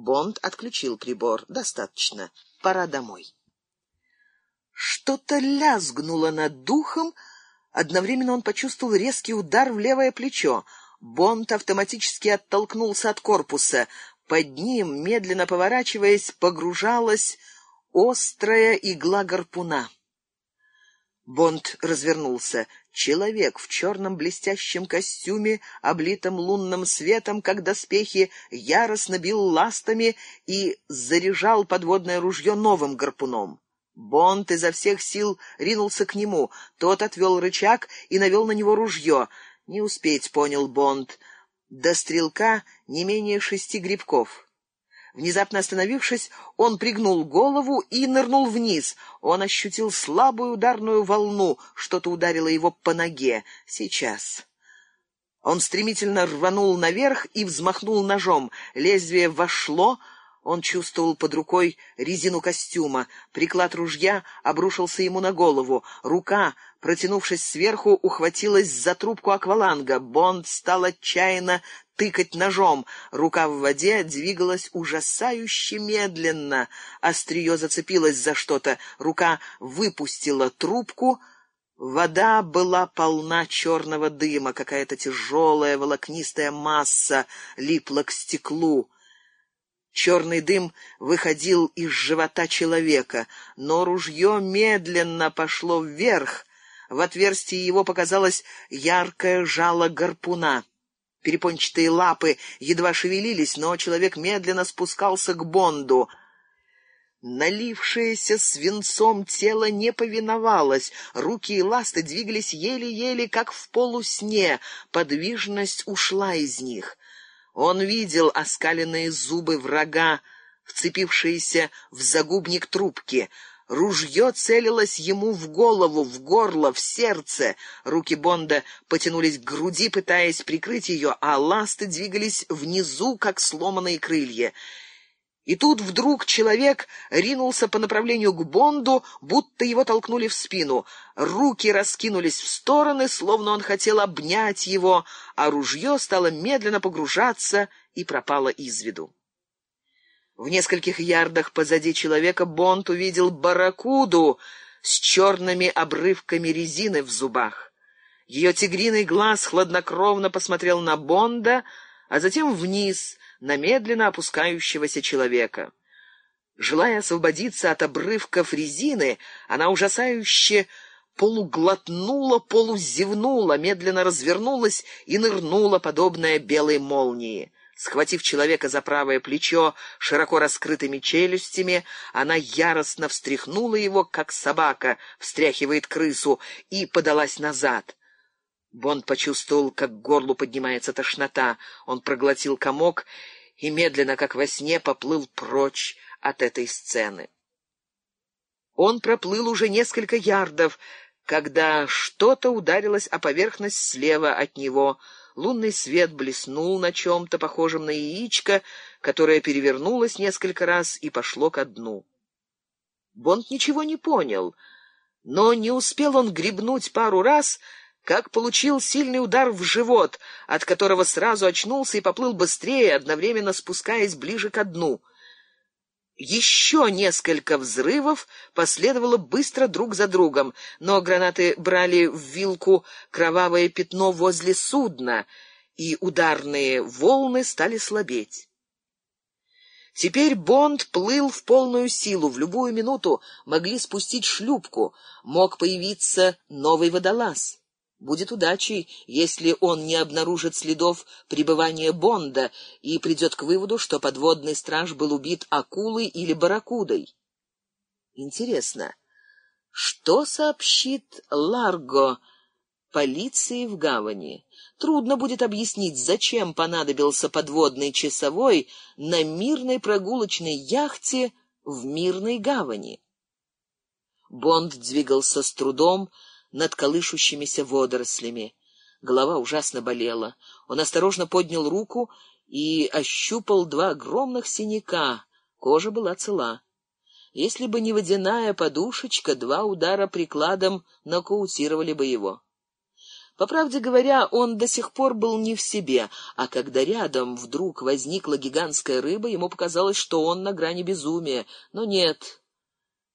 Бонд отключил прибор. Достаточно. Пора домой. Что-то лязгнуло над духом, одновременно он почувствовал резкий удар в левое плечо. Бонд автоматически оттолкнулся от корпуса. Под ним, медленно поворачиваясь, погружалась острая игла гарпуна. Бонд развернулся. Человек в черном блестящем костюме, облитом лунным светом, как доспехи, яростно бил ластами и заряжал подводное ружье новым гарпуном. Бонд изо всех сил ринулся к нему. Тот отвел рычаг и навел на него ружье. «Не успеть», — понял Бонд. «До стрелка не менее шести грибков». Внезапно остановившись, он пригнул голову и нырнул вниз. Он ощутил слабую ударную волну, что-то ударило его по ноге. Сейчас. Он стремительно рванул наверх и взмахнул ножом. Лезвие вошло, он чувствовал под рукой резину костюма. Приклад ружья обрушился ему на голову. Рука, протянувшись сверху, ухватилась за трубку акваланга. Бонд стал отчаянно тыкать ножом. Рука в воде двигалась ужасающе медленно. Острие зацепилось за что-то. Рука выпустила трубку. Вода была полна черного дыма. Какая-то тяжелая волокнистая масса липла к стеклу. Черный дым выходил из живота человека, но ружье медленно пошло вверх. В отверстии его показалось яркое жало гарпуна. Перепончатые лапы едва шевелились, но человек медленно спускался к Бонду. Налившееся свинцом тело не повиновалось, руки и ласты двигались еле-еле, как в полусне, подвижность ушла из них. Он видел оскаленные зубы врага, вцепившиеся в загубник трубки. Ружье целилось ему в голову, в горло, в сердце. Руки Бонда потянулись к груди, пытаясь прикрыть ее, а ласты двигались внизу, как сломанные крылья. И тут вдруг человек ринулся по направлению к Бонду, будто его толкнули в спину. Руки раскинулись в стороны, словно он хотел обнять его, а ружье стало медленно погружаться и пропало из виду. В нескольких ярдах позади человека Бонд увидел барракуду с черными обрывками резины в зубах. Ее тигриный глаз хладнокровно посмотрел на Бонда, а затем вниз, на медленно опускающегося человека. Желая освободиться от обрывков резины, она ужасающе полуглотнула, полузевнула, медленно развернулась и нырнула, подобная белой молнии. Схватив человека за правое плечо широко раскрытыми челюстями, она яростно встряхнула его, как собака встряхивает крысу, и подалась назад. Бонд почувствовал, как к горлу поднимается тошнота. Он проглотил комок и медленно, как во сне, поплыл прочь от этой сцены. Он проплыл уже несколько ярдов, когда что-то ударилось о поверхность слева от него. Лунный свет блеснул на чем-то похожем на яичко, которое перевернулось несколько раз и пошло ко дну. Бонд ничего не понял, но не успел он гребнуть пару раз — как получил сильный удар в живот, от которого сразу очнулся и поплыл быстрее, одновременно спускаясь ближе к дну. Еще несколько взрывов последовало быстро друг за другом, но гранаты брали в вилку кровавое пятно возле судна, и ударные волны стали слабеть. Теперь Бонд плыл в полную силу, в любую минуту могли спустить шлюпку, мог появиться новый водолаз. Будет удачей, если он не обнаружит следов пребывания Бонда и придет к выводу, что подводный страж был убит акулой или барракудой. Интересно, что сообщит Ларго полиции в гавани? Трудно будет объяснить, зачем понадобился подводный часовой на мирной прогулочной яхте в мирной гавани. Бонд двигался с трудом, над колышущимися водорослями. Голова ужасно болела. Он осторожно поднял руку и ощупал два огромных синяка. Кожа была цела. Если бы не водяная подушечка, два удара прикладом нокаутировали бы его. По правде говоря, он до сих пор был не в себе, а когда рядом вдруг возникла гигантская рыба, ему показалось, что он на грани безумия. Но нет,